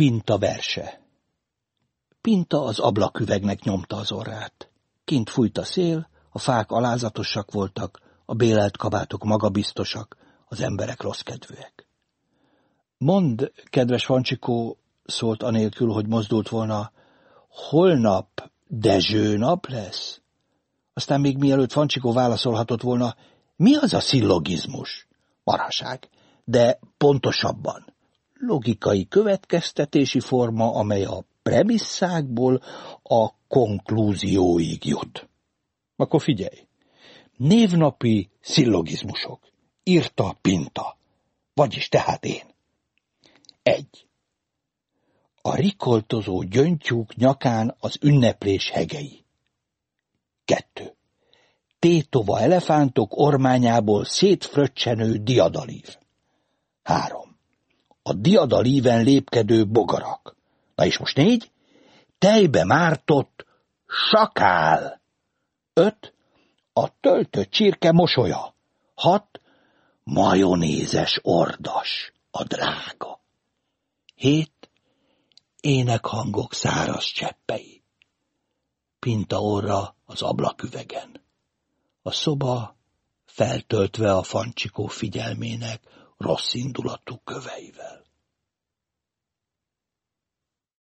Pinta verse Pinta az ablaküvegnek nyomta az orrát. Kint fújt a szél, a fák alázatosak voltak, a bélelt kabátok magabiztosak, az emberek rosszkedvűek. Mond, kedves Fancsikó, szólt anélkül, hogy mozdult volna, holnap Dezső nap lesz? Aztán még mielőtt Fancsikó válaszolhatott volna, mi az a szillogizmus? Marhaság, de pontosabban. Logikai következtetési forma, amely a premisszákból a konklúzióig jut. Akkor figyelj! Névnapi szillogizmusok. Írta Pinta. Vagyis tehát én. Egy. A rikoltozó gyöngytyúk nyakán az ünneplés hegei. Kettő. Tétova elefántok ormányából szétfröccsenő diadalív. Három. A diadalíven lépkedő bogarak. Na és most négy? Tejbe mártott sakál. Öt. A töltött csirke mosolya. Hat. Majonézes ordas, a drága. Hét. Énekhangok száraz cseppei. Pinta orra az ablaküvegen. A szoba feltöltve a fancsikó figyelmének rossz indulatú köveivel.